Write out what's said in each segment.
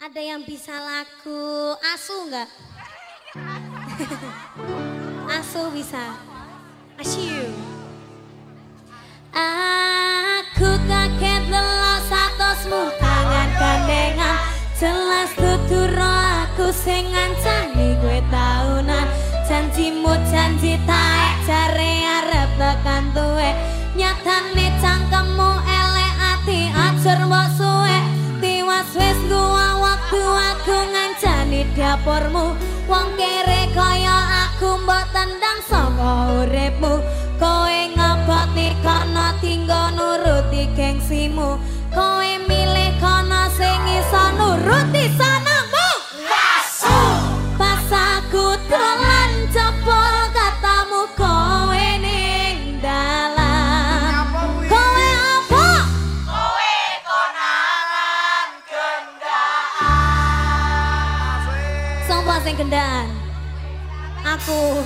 Ada yang bisa lagu asu nggak? asu bisa. Asyu. Aku kaget lo satosmu tangan gandengan Jelas tutur aku sing ngancani gue taunan Janjimu janji taek jare arep tekan tuwe Nyatane cangkemmu elek ati ajar mbok suwe Tiwas wis gua aku ngancani dapurmu. Wong kere kaya aku mbok tendang saka uripmu. Kowe ngabati karena tinggal nuruti gengsimu. Kowe milih karena sing iso nuruti sanamu sing gendaan? Aku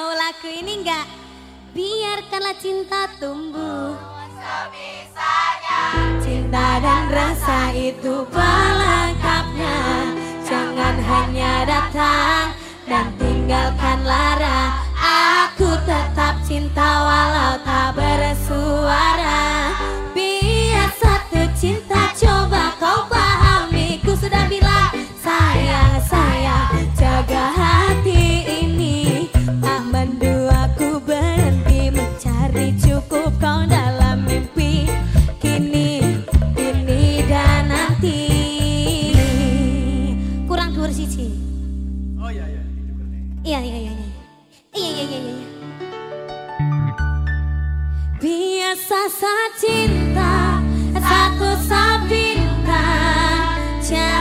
tahu lagu ini enggak? Biarkanlah cinta tumbuh. Sebisanya cinta dan rasa itu pelengkapnya. Jangan hanya datang dan tinggalkan lara. Aku tetap cinta walau tak bersuara. Biar satu cinta coba kau pahami. Ku sudah bilang sayang sayang jaga. kau dalam mimpi. Kini, kini dan nanti. Kurang cinta Satu sabinta cinta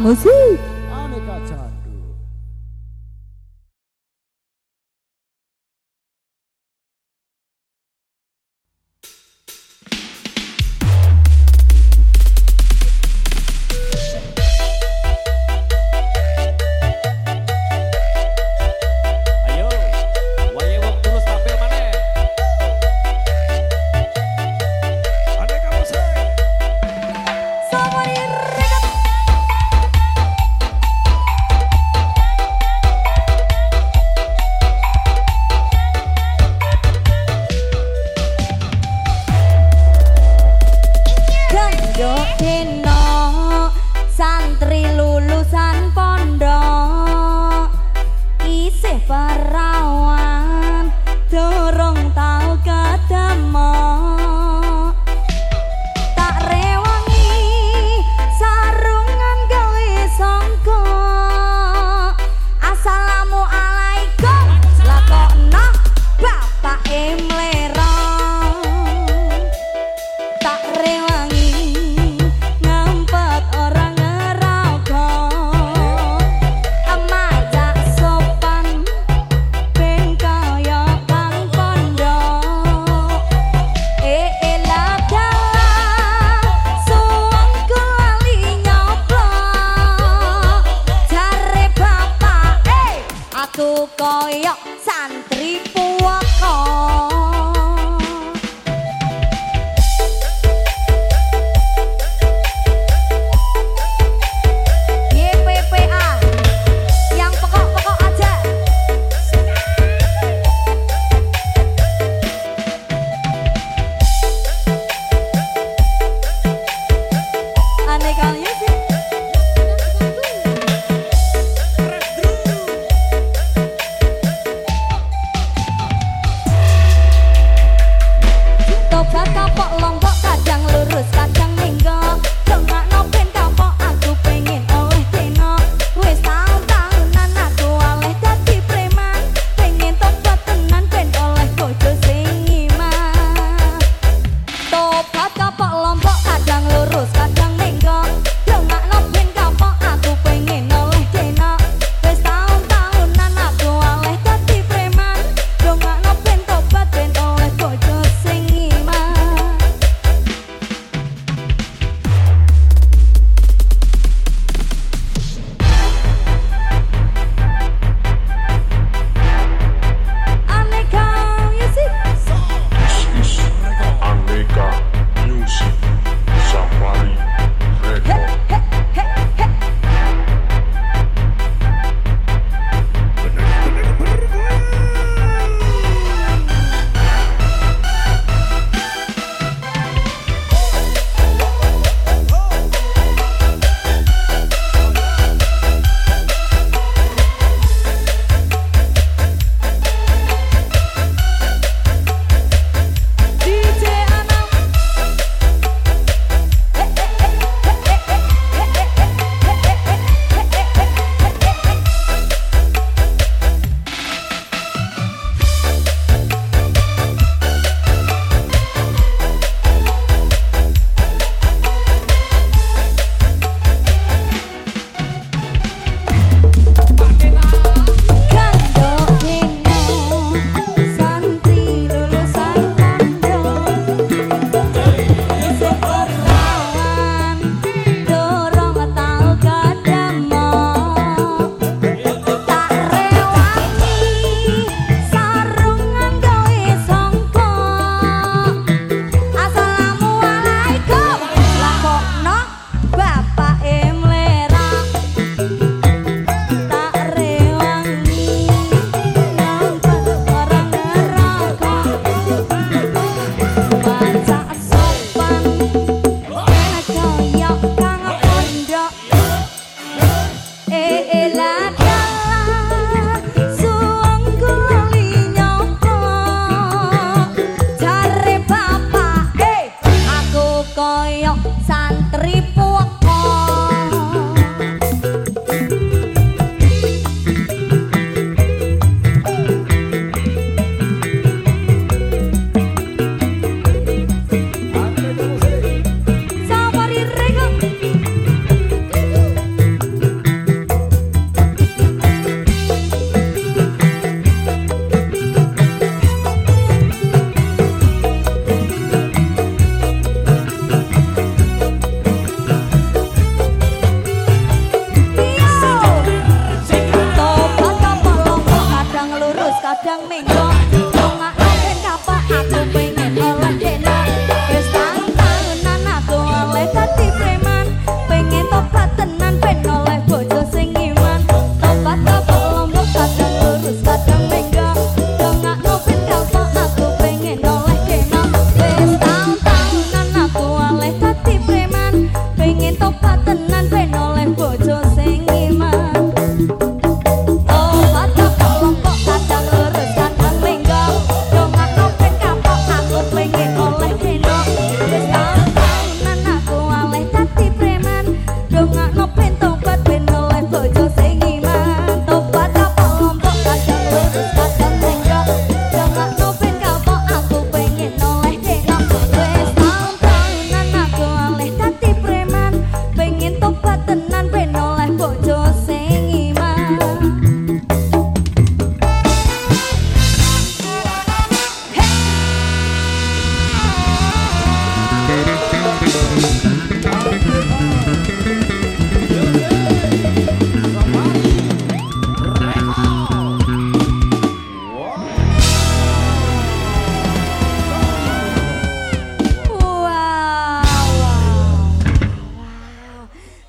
vamos ir.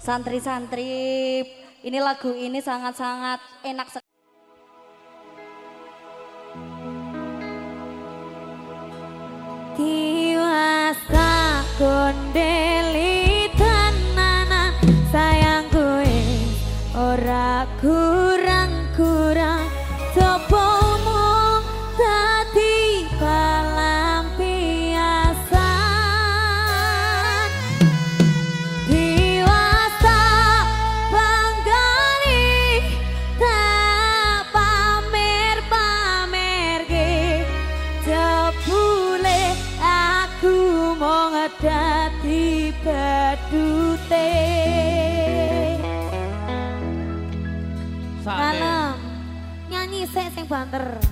Santri-santri, ini lagu ini sangat-sangat enak sekali. Kiwasa konde Center.